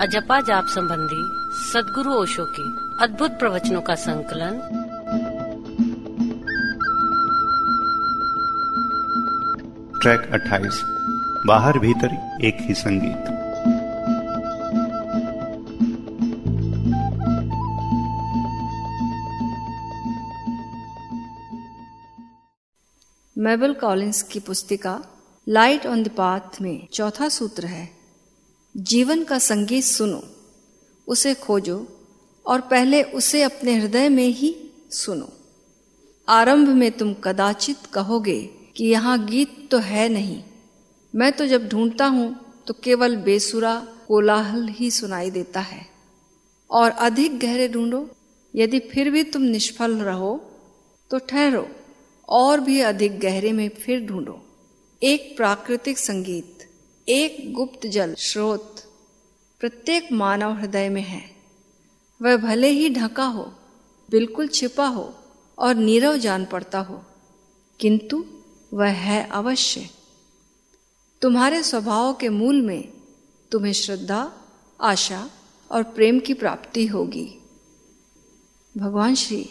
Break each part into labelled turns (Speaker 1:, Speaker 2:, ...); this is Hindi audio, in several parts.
Speaker 1: अजपा जाप संबंधी सदगुरु ओशो के अद्भुत प्रवचनों का संकलन।
Speaker 2: ट्रैक 28 बाहर भीतर एक ही संगीत।
Speaker 3: मेबल कॉलिंस की पुस्तिका लाइट ऑन द पाथ में चौथा सूत्र है। जीवन का संगीत सुनो, उसे खोजो और पहले उसे अपने हृदय में ही सुनो। आरंभ में तुम कदाचित कहोगे कि यहाँ गीत तो है नहीं। मैं तो जब ढूंढता हूँ तो केवल बेसुरा, कोलाहल ही सुनाई देता है। और अधिक गहरे ढूंढो, यदि फिर भी तुम निष्फल रहो तो ठहरो और भी अधिक गहरे में फिर ढूंढो। एक प्राकृतिक संगीत। एक गुप्त जल स्रोत प्रत्येक मानव हृदय में है। वह भले ही ढका हो, बिल्कुल छिपा हो और नीरव जान पड़ता हो, किंतु वह है अवश्य। तुम्हारे स्वभाव के मूल में तुम्हें श्रद्धा, आशा और प्रेम की प्राप्ति होगी। भगवान श्री,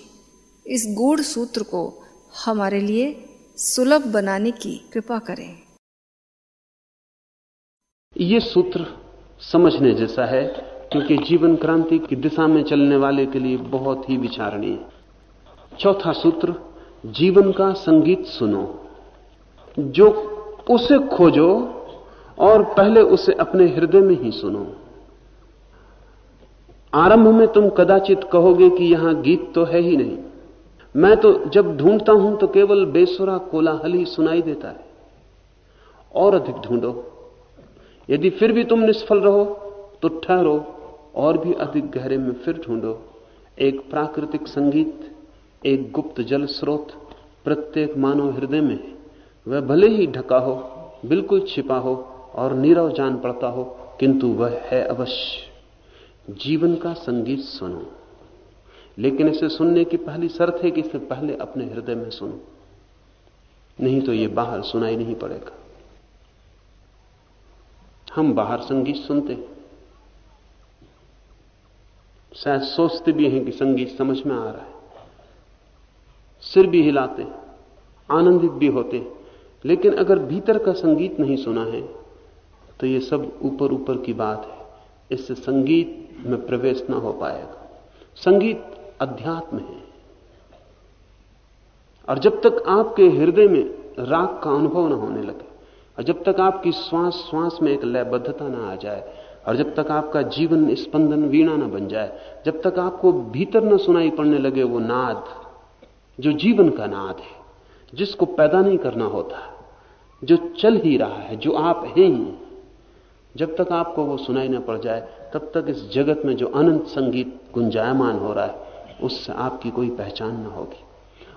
Speaker 3: इस गूढ़ सूत्र को हमारे लिए सुलभ बनाने की कृपा करें।
Speaker 4: ये सूत्र समझने जैसा है, क्योंकि जीवन क्रांति की दिशा में चलने वाले के लिए बहुत ही विचारणीय। चौथा सूत्र, जीवन का संगीत सुनो। जो उसे खोजो और पहले उसे अपने हृदय में ही सुनो। आरंभ में तुम कदाचित कहोगे कि यहाँ गीत तो है ही नहीं। मैं तो जब ढूंढता हूँ तो केवल बेसुरा कोलाहल ही सुनाई देता है। और अधिक ढूंढो। यदि फिर भी तुम निष्फल रहो तो ठहरो और भी अधिक गहरे में फिर ढूंढो। एक प्राकृतिक संगीत, एक गुप्त जल स्रोत प्रत्येक मानव हृदय में वह भले ही ढका हो, बिल्कुल छिपा हो और नीरव जान पड़ता हो, किंतु वह है अवश्य। जीवन का संगीत सुनो, लेकिन इसे सुनने की पहली शर्त है कि इसे पहले अपने हृदय में सुनो। नहीं तो ये बाहर सुनाई नहीं पड़ेगा। हम बाहर संगीत सुनते शायद सोचते भी हैं कि संगीत समझ में आ रहा है। सिर भी हिलाते आनंदित भी होते लेकिन अगर भीतर का संगीत नहीं सुना है तो ये सब ऊपर ऊपर की बात है। इससे संगीत में प्रवेश ना हो पाएगा। संगीत अध्यात्म है। और जब तक आपके हृदय में राग का अनुभव ना होने लगे और जब तक आपकी श्वास श्वास में एक लयबद्धता ना आ जाए, और जब तक आपका जीवन स्पंदन वीणा ना बन जाए, जब तक आपको भीतर न सुनाई पड़ने लगे वो नाद, जो जीवन का नाद है, जिसको पैदा नहीं करना होता, जो चल ही रहा है, जो आप हैं ही, जब तक आपको वो सुनाई ना पड़ जाए, तब तक इस जगत में जो अनंत संगीत गुंजायमान हो रहा है, उससे आपकी कोई पहचान ना होगी।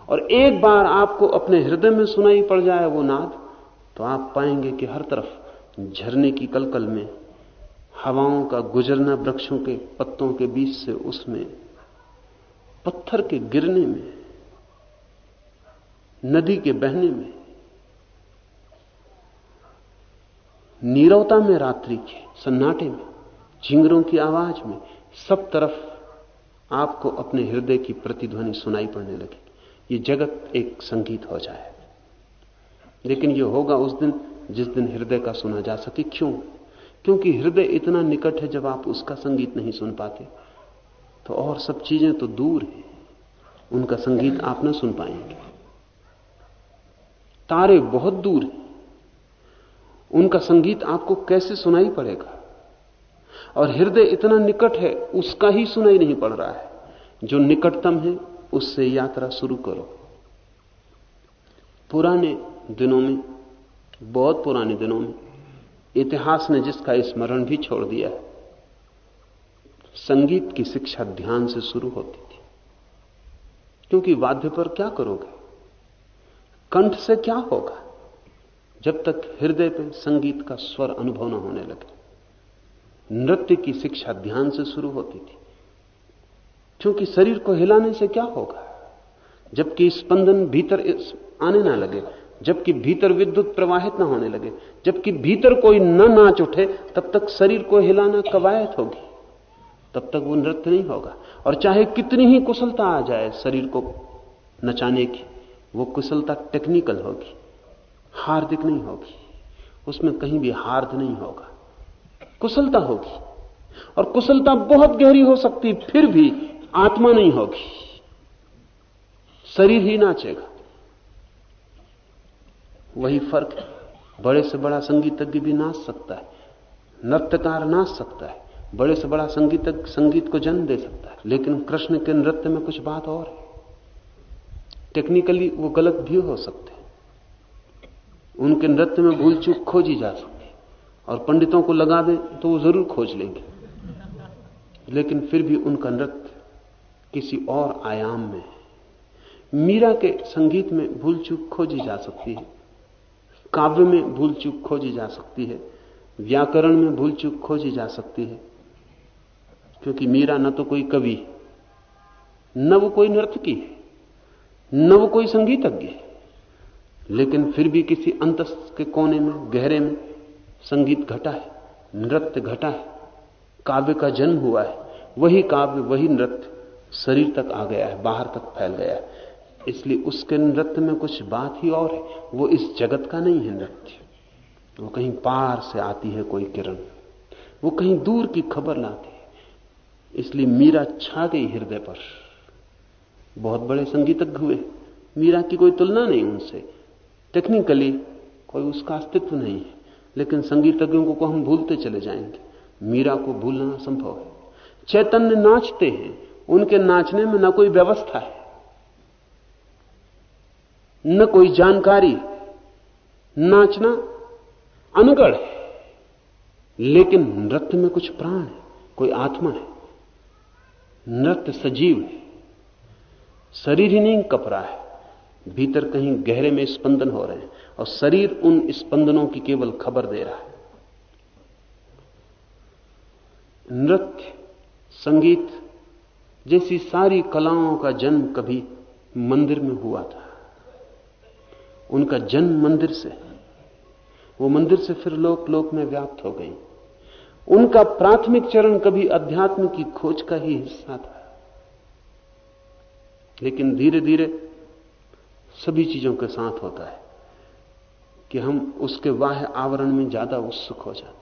Speaker 4: और एक बार आपको अपने हृदय में सुनाई पड़ जाए वो नाद तो आप पाएँगे कि हर तरफ़ झरने की कलकल में, हवाओं का गुजरना वृक्षों के पत्तों के बीच से उसमें, पत्थर के गिरने में, नदी के बहने में, नीरवता में रात्रि के सन्नाटे में, झिंगरों की आवाज़ में, सब तरफ़ आपको अपने हृदय की प्रतिध्वनि सुनाई पड़ने लगी। ये जगत एक संगीत हो जाए। लेकिन यह होगा उस दिन जिस दिन हृदय का सुना जा सके। क्यों? क्योंकि हृदय इतना निकट है जब आप उसका संगीत नहीं सुन पाते। तो और सब चीज़ें तो दूर हैं। उनका संगीत आप ना सुन पाएँगे। तारे बहुत दूर हैं। उनका संगीत आपको कैसे सुनाई पड़ेगा? और हृदय इतना निकट है, उसका ही सुनाई नहीं पड़ रहा है। जो निकटतम है, उससे यात्रा शुरू करो। पुराने दिनों में, बहुत पुराने दिनों में, इतिहास ने जिसका स्मरण भी छोड़ दिया है, संगीत की शिक्षा ध्यान से शुरू होती थी। क्योंकि वाद्य पर क्या करोगे? कंठ से क्या होगा? जब तक हृदय पे संगीत का स्वर अनुभव न होने लगे। नृत्य की शिक्षा ध्यान से शुरू होती थी। क्योंकि शरीर को हिलाने से क्या होगा? जबकि स्पंदन भीतर आने ना लगे जबकि भीतर विद्युत प्रवाहित ना होने लगे, जबकि भीतर कोई न नाच उठे, तब तक शरीर को हिलाना कवायत होगी, तब तक वो नृत्य नहीं होगा। और चाहे कितनी ही कुशलता आ जाए शरीर को नचाने की, वो कुशलता टेक्निकल होगी, हार्दिक नहीं होगी, उसमें कहीं भी हार्द नहीं होगा। कुशलता होगी, और कुशलता बहुत गहरी हो सकती, फिर भी आत्मा नहीं होगी, शरीर ही नाचेगा। वही फ़र्क है। बड़े से बड़ा संगीतज्ञ भी नाच सकता है। नृत्यकार नाच सकता है। बड़े से बड़ा संगीत संगीत को जन्म दे सकता है। लेकिन कृष्ण के नृत्य में कुछ बात और है। टेक्निकली वो गलत भी हो सकते हैं। उनके नृत्य में भूल चूक खोजी जा सकती है। और पंडितों को लगा दें तो वो ज़रूर खोज लेंगे। लेकिन फिर भी उनका नृत्य किसी और आयाम में है। मीरा के संगीत में भूल चूक खोजी जा सकती है। काव्य में भूल चूक खोजी जा सकती है, व्याकरण में भूल चूक खोजी जा सकती है, क्योंकि मीरा न तो कोई कवि न वो कोई नर्तकी है, न वो कोई संगीतज्ञ है, लेकिन फिर भी किसी अंत के कोने में, गहरे में संगीत घटा है, नृत्य घटा है, काव्य का जन्म हुआ है, वही काव्य, वही नृत्य शरीर तक आ गया है, बाहर तक फैल गया है। इसलिए उसके नृत्य में कुछ बात ही और है। वो इस जगत का नहीं है नृत्य। वो कहीं पार से आती है कोई किरण। वो कहीं दूर की खबर लाती है। इसलिए मीरा छा गई हृदय पर। बहुत बड़े संगीतज्ञ हुए। मीरा की कोई तुलना नहीं उनसे। टेक्निकली कोई उसका अस्तित्व नहीं है। लेकिन संगीतज्ञों को हम भूलते चले जाएँगे। मीरा को भूलना संभव है। चैतन्य नाचते हैं। उनके नाचने में ना कोई व्यवस्था है। न कोई जानकारी, नाचना अनगढ़ है। लेकिन नृत्य में कुछ प्राण है, कोई आत्मा है। नृत्य सजीव है। शरीर ही नहीं कप रहा है। भीतर कहीं गहरे में स्पंदन हो रहे हैं और शरीर उन स्पंदनों की केवल खबर दे रहा है। नृत्य, संगीत जैसी सारी कलाओं का जन्म कभी मंदिर में हुआ था। उनका जन्म मंदिर से वो मंदिर से फिर लोक लोक में व्याप्त हो गई। उनका प्राथमिक चरण कभी अध्यात्म की खोज का ही हिस्सा था। लेकिन धीरे धीरे सभी चीज़ों के साथ होता है कि हम उसके वाह आवरण में ज़्यादा उत्सुक हो जाते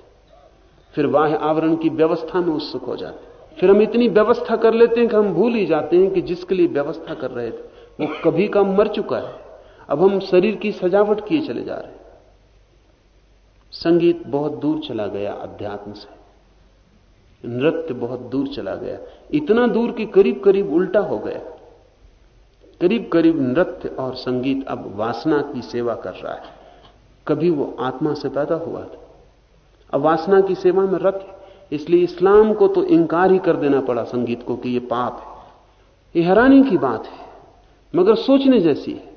Speaker 4: फिर वाह आवरण की व्यवस्था में उत्सुक हो जाते फिर हम इतनी व्यवस्था कर लेते हैं कि हम भूल ही जाते हैं कि जिसके लिए व्यवस्था कर रहे थे, वो कभी का मर चुका है। अब हम शरीर की सजावट किए चले जा रहे संगीत बहुत दूर चला गया, अध्यात्म से। नृत्य बहुत दूर चला गया। इतना दूर कि करीब करीब उल्टा हो गया। करीब करीब नृत्य और संगीत अब वासना की सेवा कर रहा है। कभी वो आत्मा से पैदा हुआ था। अब वासना की सेवा में रथ इसलिए इस्लाम को तो इंकार ही कर देना पड़ा संगीत को कि ये पाप है। ये हैरानी की बात है। मगर सोचने जैसी है।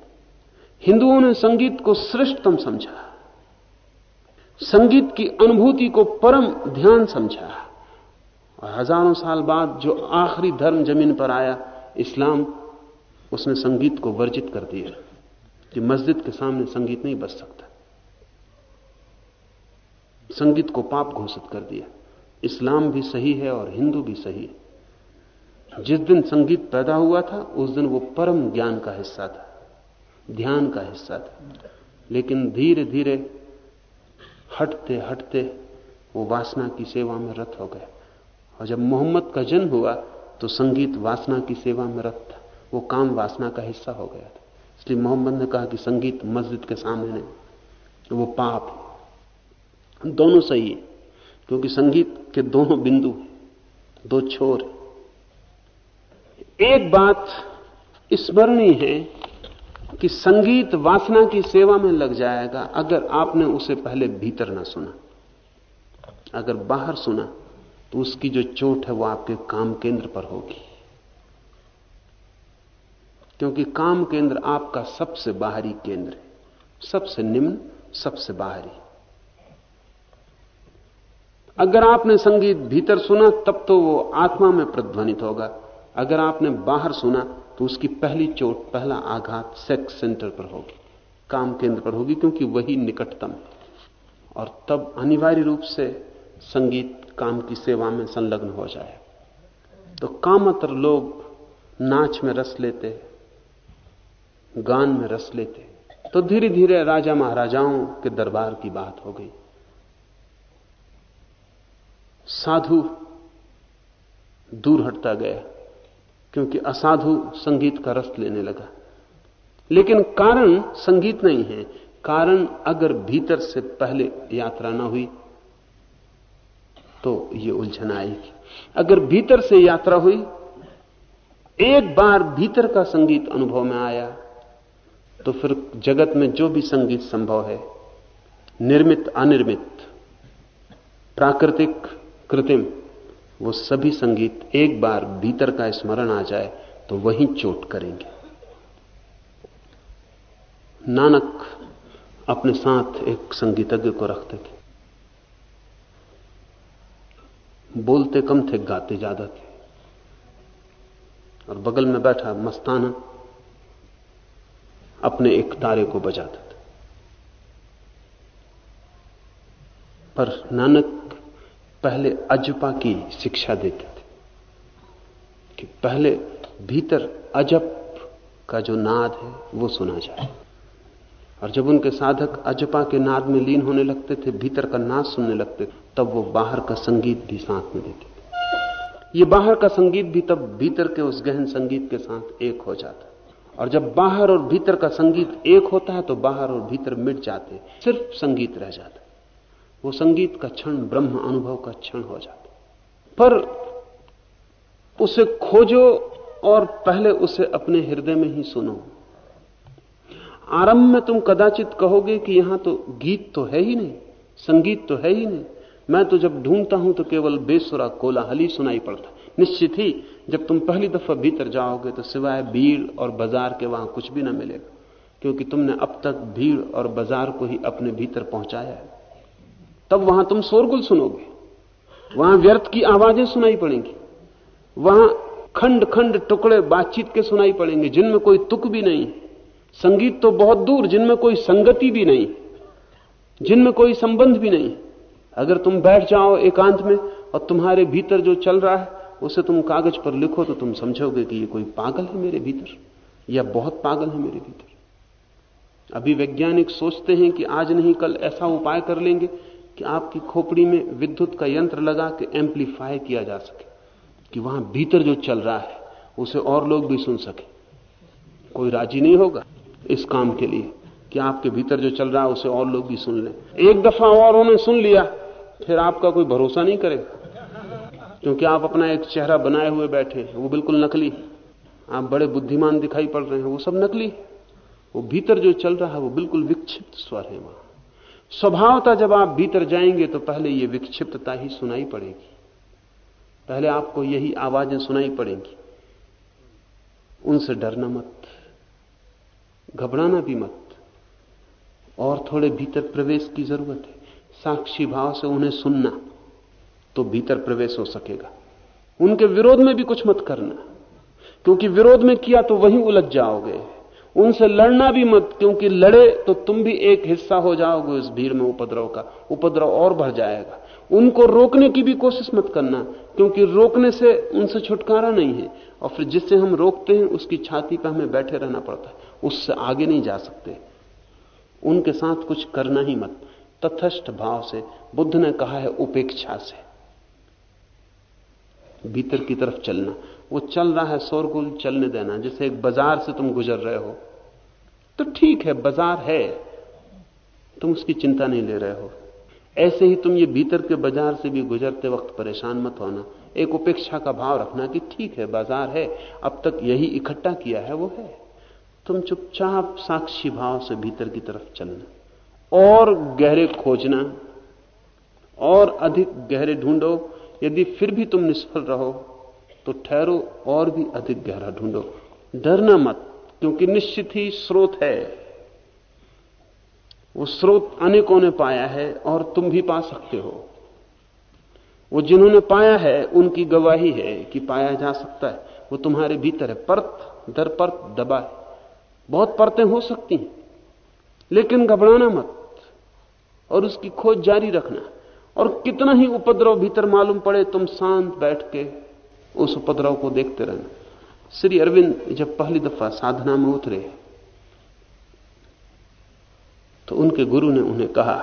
Speaker 4: हिंदुओं ने संगीत को श्रेष्ठतम समझा, संगीत की अनुभूति को परम ध्यान समझा, और हज़ारों साल बाद जो आखिरी धर्म ज़मीन पर आया, इस्लाम उसने संगीत को वर्जित कर दिया, कि मस्जिद के सामने संगीत नहीं बच सकता। संगीत को पाप घोषित कर दिया। इस्लाम भी सही है और हिंदू भी सही है। जिस दिन संगीत पैदा हुआ था, उस दिन वो परम ज्ञान का हिस्सा था। ध्यान का हिस्सा था। लेकिन धीरे धीरे हटते हटते वो वासना की सेवा में रत हो गया। और जब मोहम्मद का जन्म हुआ तो संगीत वासना की सेवा में रत था। वो काम वासना का हिस्सा हो गया था। इसलिए मोहम्मद ने कहा कि संगीत मस्जिद के सामने वो पाप दोनों सही है, क्योंकि संगीत के दोनों बिंदु दो छोर एक बात स्मरणीय है कि संगीत वासना की सेवा में लग जाएगा अगर आपने उसे पहले भीतर ना सुना। अगर बाहर सुना तो उसकी जो चोट है वो आपके काम केंद्र पर होगी। क्योंकि काम केंद्र आपका सबसे बाहरी केंद्र है। सबसे निम्न, सबसे बाहरी। अगर आपने संगीत भीतर सुना, तब तो वो आत्मा में प्रध्वनित होगा। अगर आपने बाहर सुना तो उसकी पहली चोट, पहला आघात सेक्स सेंटर पर होगी, काम केंद्र पर होगी, क्योंकि वही निकटतम। और तब अनिवार्य रूप से संगीत काम की सेवा में संलग्न हो जाए। तो कामतर लोग नाच में रस लेते, गान में रस लेते तो धीरे धीरे राजा महाराजाओं के दरबार की बात हो गई। साधु दूर हटता गया। क्योंकि असाधु संगीत का रस लेने लगा। लेकिन कारण संगीत नहीं है। कारण अगर भीतर से पहले यात्रा ना हुई तो ये उलझन आएगी। अगर भीतर से यात्रा हुई, एक बार भीतर का संगीत अनुभव में आया तो फिर जगत में जो भी संगीत संभव है, निर्मित, अनिर्मित, प्राकृतिक, कृत्रिम वो सभी संगीत एक बार भीतर का स्मरण आ जाए तो वहीं चोट करेंगे। नानक अपने साथ एक संगीतज्ञ को रखते थे। बोलते कम थे, गाते ज़्यादा थे। और बगल में बैठा मस्ताना अपने एक तारे को बजाता था। पर नानक पहले अजपा की शिक्षा देते थे। कि पहले भीतर अजप का जो नाद है, वो सुना जाए। और जब उनके साधक अजपा के नाद में लीन होने लगते थे, भीतर का नाद सुनने लगते तब वो बाहर का संगीत भी साथ में देते थे। ये बाहर का संगीत भी तब भीतर के उस गहन संगीत के साथ एक हो जाता। और जब बाहर और भीतर का संगीत एक होता है तो बाहर और भीतर मिट जाते, सिर्फ़ संगीत रह जाता। वो संगीत का क्षण, ब्रह्म अनुभव का क्षण हो जाता पर उसे खोजो और पहले उसे अपने हृदय में ही सुनो। आरंभ में तुम कदाचित कहोगे कि यहाँ तो गीत तो है ही नहीं, संगीत तो है ही नहीं। मैं तो जब ढूंढता हूँ तो केवल बेसुरा कोलाहल सुनाई पड़ता निश्चित ही, जब तुम पहली दफ़ा भीतर जाओगे तो सिवाय भीड़ और बाज़ार के वहाँ कुछ भी ना मिलेगा, क्योंकि तुमने अब तक भीड़ और बाज़ार को ही अपने भीतर पहुँचाया है। तब वहाँ तुम शोरगुल सुनोगे। वहाँ व्यर्थ की आवाज़ें सुनाई पड़ेंगी। वहाँ खंड खंड टुकड़े बातचीत के सुनाई पड़ेंगे, जिनमें कोई तुक भी नहीं। संगीत तो बहुत दूर, जिनमें कोई संगति भी नहीं। जिनमें कोई संबंध भी नहीं। अगर तुम बैठ जाओ एकांत में और तुम्हारे भीतर जो चल रहा है, उसे तुम कागज़ पर लिखो तो तुम समझोगे कि ये कोई पागल है मेरे भीतर, या बहुत पागल है मेरे भीतर। अभी वैज्ञानिक सोचते हैं कि आज नहीं कल ऐसा उपाय कर लेंगे कि आपकी खोपड़ी में विद्युत का यंत्र लगा के एम्पलीफाई किया जा सके, कि वहाँ भीतर जो चल रहा है, उसे और लोग भी सुन सके। कोई राज़ी नहीं होगा इस काम के लिए, कि आपके भीतर जो चल रहा है, उसे और लोग भी सुन लें। एक दफ़ा और उन्होंने सुन लिया, फिर आपका कोई भरोसा नहीं करेगा। क्योंकि आप अपना एक चेहरा बनाए हुए बैठे हैं, वो बिल्कुल नकली आप बड़े बुद्धिमान दिखाई पड़ रहे हैं, वो सब नकली वो भीतर जो चल रहा है, वो बिल्कुल विक्षिप्त स्वर है वहाँ। स्वभावता जब आप भीतर जाएँगे तो पहले ये विक्षिप्तता ही सुनाई पड़ेगी। पहले आपको यही आवाज़ें सुनाई पड़ेंगी। उनसे डरना मत, घबराना भी मत। और थोड़े भीतर प्रवेश की ज़रूरत है। साक्षी भाव से उन्हें सुनना तो भीतर प्रवेश हो सकेगा। उनके विरोध में भी कुछ मत करना, क्योंकि विरोध में किया तो वहीं उलझ जाओगे। उनसे लड़ना भी मत, क्योंकि लड़े तो तुम भी एक हिस्सा हो जाओगे उस भीड़ में उपद्रव का। उपद्रव और बढ़ जाएगा। उनको रोकने की भी कोशिश मत करना, क्योंकि रोकने से उनसे छुटकारा नहीं है। और फिर जिससे हम रोकते हैं, उसकी छाती पर हमें बैठे रहना पड़ता है। उससे आगे नहीं जा सकते। उनके साथ कुछ करना ही मत। तथस्थ भाव से, बुद्ध ने कहा है, उपेक्षा से। भीतर की तरफ़ चलना। वो चल रहा है शोरगुल चलने देना, जैसे एक बाज़ार से तुम गुजर रहे हो। तो ठीक है, बाज़ार है। तुम उसकी चिंता नहीं ले रहे हो। ऐसे ही तुम ये भीतर के बाज़ार से भी गुजरते वक्त परेशान मत होना। एक उपेक्षा का भाव रखना कि ठीक है, बाज़ार है, अब तक यही इकट्ठा किया है, वो है। तुम चुपचाप साक्षी भाव से भीतर की तरफ़ चलना। और गहरे खोजना, और अधिक गहरे ढूंढो। यदि फिर भी तुम निष्फल रहो तो ठहरो और भी अधिक गहरा ढूंढो। डरना मत, क्योंकि निश्चित ही स्रोत है। वो स्रोत अनेकों ने पाया है और तुम भी पा सकते हो। वो जिन्होंने पाया है, उनकी गवाही है कि पाया जा सकता है। वो तुम्हारे भीतर है। परत, दर परत, दबा है। बहुत परतें हो सकती हैं, लेकिन घबराना मत और उसकी खोज जारी रखना। और कितना ही उपद्रव भीतर मालूम पड़े, तुम शांत बैठ के उस उपद्रव को देखते रहना श्री अरविंद जब पहली दफ़ा साधना में उतरे तो उनके गुरु ने उन्हें कहा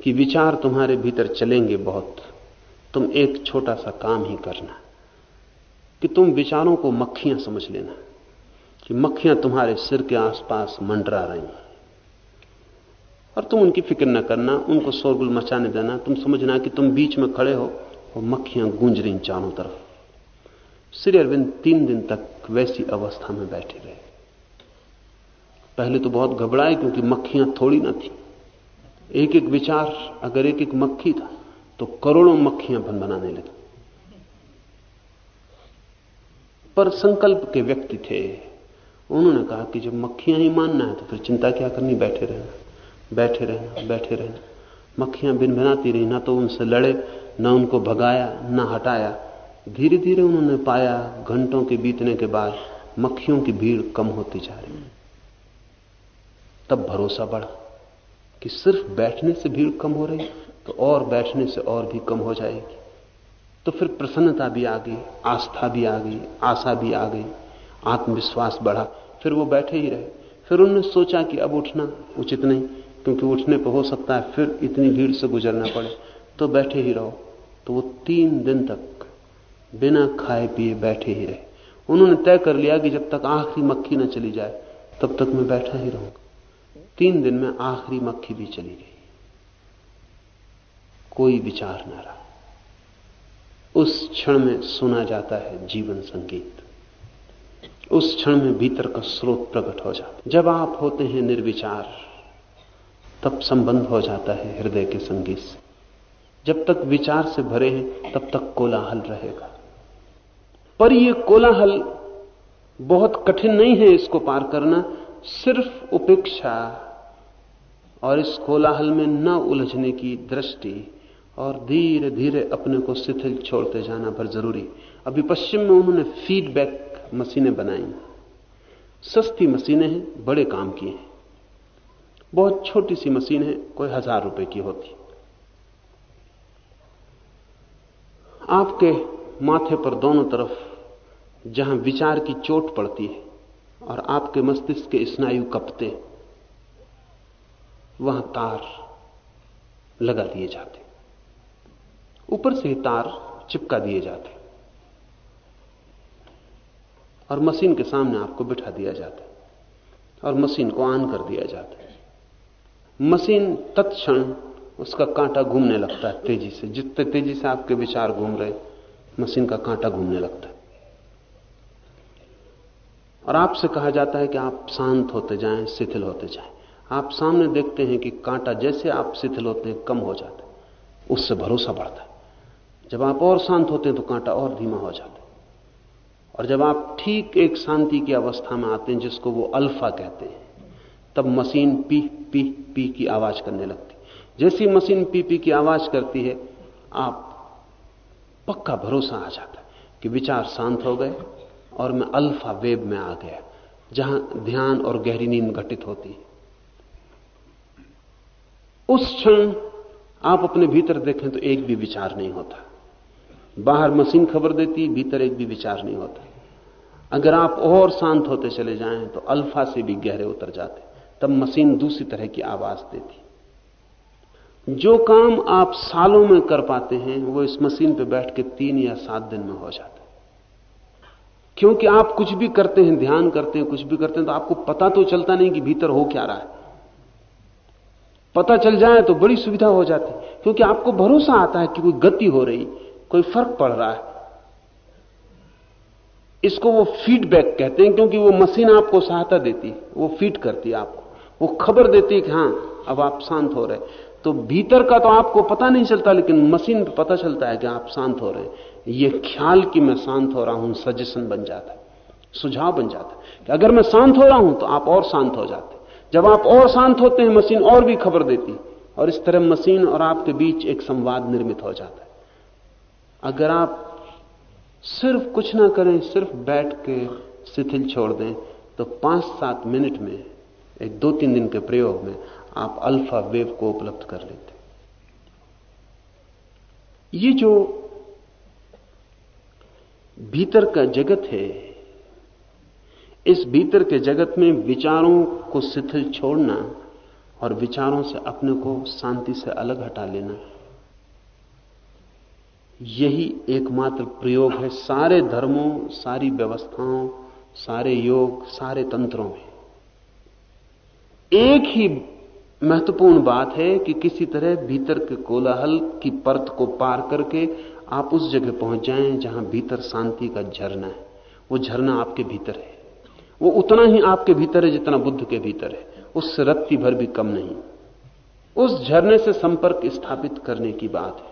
Speaker 4: कि विचार तुम्हारे भीतर चलेंगे बहुत। तुम एक छोटा सा काम ही करना, कि तुम विचारों को मक्खियाँ समझ लेना, कि मक्खियाँ तुम्हारे सिर के आसपास मंडरा रही हैं। और तुम उनकी फ़िक्र न करना, उनको शोरगुल मचाने देना, तुम समझना कि तुम बीच में खड़े हो और मक्खियाँ गूंज रही चारों तरफ़। श्री अरविंद तीन दिन तक वैसी अवस्था में बैठे रहे। पहले तो बहुत घबराए क्योंकि मक्खियाँ थोड़ी ना थी। एक एक विचार, अगर एक एक मक्खी था तो करोड़ों मक्खियाँ बन बनाने लगी। पर संकल्प के व्यक्ति थे। उन्होंने कहा कि जब मक्खियाँ ही मानना है तो फिर चिंता क्या करनी? बैठे रहना बैठे रहना बैठे रहना। मक्खियाँ बिन बनाती रही, ना तो उनसे लड़े ना उनको भगाया, ना हटाया। धीरे धीरे उन्होंने पाया, घंटों के बीतने के बाद मक्खियों की भीड़ कम होती जा रही तब भरोसा बढ़ा कि सिर्फ़ बैठने से भीड़ कम हो रही तो और बैठने से और भी कम हो जाएगी। तो फिर प्रसन्नता भी आ गई, आस्था भी आ गई, आशा भी आ गई, आत्मविश्वास बढ़ा। फिर वो बैठे ही रहे। फिर उन्होंने सोचा कि अब उठना उचित नहीं, क्योंकि उठने पर हो सकता है फिर इतनी भीड़ से गुजरना पड़े। तो बैठे ही रहो। तो वो तीन दिन तक बिना खाए पिए बैठे ही रहे। उन्होंने तय कर लिया कि जब तक आखिरी मक्खी न चली जाए, तब तक मैं बैठा ही रहूँगा। तीन दिन में आखिरी मक्खी भी चली गई। कोई विचार ना रहा। उस क्षण में सुना जाता है जीवन संगीत। उस क्षण में भीतर का स्रोत प्रकट हो जाता जब आप होते हैं निर्विचार, तब संबंध हो जाता है हृदय के संगीत से। जब तक विचार से भरे हैं, तब तक कोलाहल रहेगा। पर यह कोलाहल बहुत कठिन नहीं है इसको पार करना, सिर्फ़ उपेक्षा और इस कोलाहल में न उलझने की दृष्टि और धीरे धीरे अपने को शिथिल छोड़ते जाना पर ज़रूरी। अभी पश्चिम में उन्होंने फीडबैक मशीनें बनाई। सस्ती मशीनें हैं, बड़े काम की हैं। बहुत छोटी सी मशीन है, कोई हज़ार रुपए की होती। आपके माथे पर दोनों तरफ़ जहाँ विचार की चोट पड़ती है और आपके मस्तिष्क के स्नायु कपते, वहाँ तार लगा दिए जाते। ऊपर से ही तार चिपका दिए जाते और मशीन के सामने आपको बिठा दिया जाता और मशीन को ऑन कर दिया जाता। मशीन तत्क्षण उसका कांटा घूमने लगता है तेज़ी से। जितने तेज़ी से आपके विचार घूम रहे, मशीन का कांटा घूमने लगता है। और आपसे कहा जाता है कि आप शांत होते जाएँ, शिथिल होते जाएँ। आप सामने देखते हैं कि कांटा जैसे आप शिथिल होते हैं, कम हो जाता है। उससे भरोसा बढ़ता है। जब आप और शांत होते हैं तो कांटा और धीमा हो जाता है। और जब आप ठीक एक शांति की अवस्था में आते हैं, जिसको वो अल्फ़ा कहते हैं, तब मशीन पी पी पी की आवाज़ करने लगती जैसी मशीन पी पी की आवाज़ करती है, आप पक्का भरोसा आ जाता है कि विचार शांत हो गए और मैं अल्फ़ा वेब में आ गया, जहाँ ध्यान और गहरी नींद घटित होती है। उस क्षण आप अपने भीतर देखें तो एक भी विचार नहीं होता। बाहर मशीन खबर देती, भीतर एक भी विचार नहीं होता। अगर आप और शांत होते चले जाएँ तो अल्फ़ा से भी गहरे उतर जाते, तब मशीन दूसरी तरह की आवाज़ देती। जो काम आप सालों में कर पाते हैं, वो इस मशीन पे बैठ के तीन या सात दिन में हो जाता है। क्योंकि आप कुछ भी करते हैं, ध्यान करते हैं, कुछ भी करते हैं तो आपको पता तो चलता नहीं कि भीतर हो क्या रहा है। पता चल जाए तो बड़ी सुविधा हो जाती है, क्योंकि आपको भरोसा आता है कि कोई गति हो रही, कोई फ़र्क पड़ रहा है। इसको वो फीडबैक कहते हैं, क्योंकि वो मशीन आपको सहायता देती है, वो फ़ीड करती है आपको। वो खबर देती है कि हाँ, अब आप शांत हो रहे तो भीतर का तो आपको पता नहीं चलता, लेकिन मशीन पे पता चलता है कि आप शांत हो रहे हैं। ये ख्याल कि मैं शांत हो रहा हूँ, सजेशन बन जाता है, सुझाव बन जाता है कि अगर मैं शांत हो रहा हूँ तो आप और शांत हो जाते जब आप और शांत होते हैं, मशीन और भी खबर देती और इस तरह मशीन और आपके बीच एक संवाद निर्मित हो जाता है। अगर आप सिर्फ़ कुछ ना करें, सिर्फ़ बैठ के शिथिल छोड़ दें तो पाँच सात मिनट में, एक दो तीन दिन के प्रयोग में आप अल्फ़ा वेव को उपलब्ध कर लेते ये जो भीतर का जगत है, इस भीतर के जगत में विचारों को शिथिल छोड़ना और विचारों से अपने को शांति से अलग हटा लेना, यही एकमात्र प्रयोग है। सारे धर्मों, सारी व्यवस्थाओं, सारे योग, सारे तंत्रों में एक ही महत्वपूर्ण बात है कि किसी तरह भीतर के कोलाहल की परत को पार करके आप उस जगह पहुँच जाएँ जहाँ भीतर शांति का झरना है। वो झरना आपके भीतर है। वो उतना ही आपके भीतर है जितना बुद्ध के भीतर है। उससे रत्ती भर भी कम नहीं। उस झरने से संपर्क स्थापित करने की बात है।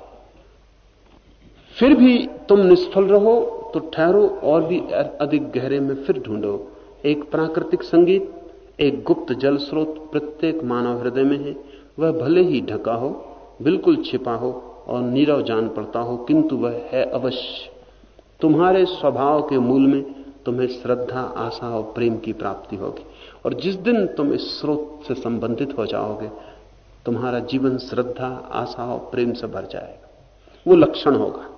Speaker 4: फिर भी तुम निष्फल रहो तो ठहरो और भी अधिक गहरे में फिर ढूंढो। एक प्राकृतिक संगीत एक गुप्त जल स्रोत प्रत्येक मानव हृदय में है। वह भले ही ढका हो, बिल्कुल छिपा हो और नीरव जान पड़ता हो, किंतु वह है अवश्य। तुम्हारे स्वभाव के मूल में तुम्हें श्रद्धा, आशा और प्रेम की प्राप्ति होगी। और जिस दिन तुम इस स्रोत से संबंधित हो जाओगे, तुम्हारा जीवन श्रद्धा, आशा और प्रेम से भर जाएगा। वो लक्षण होगा।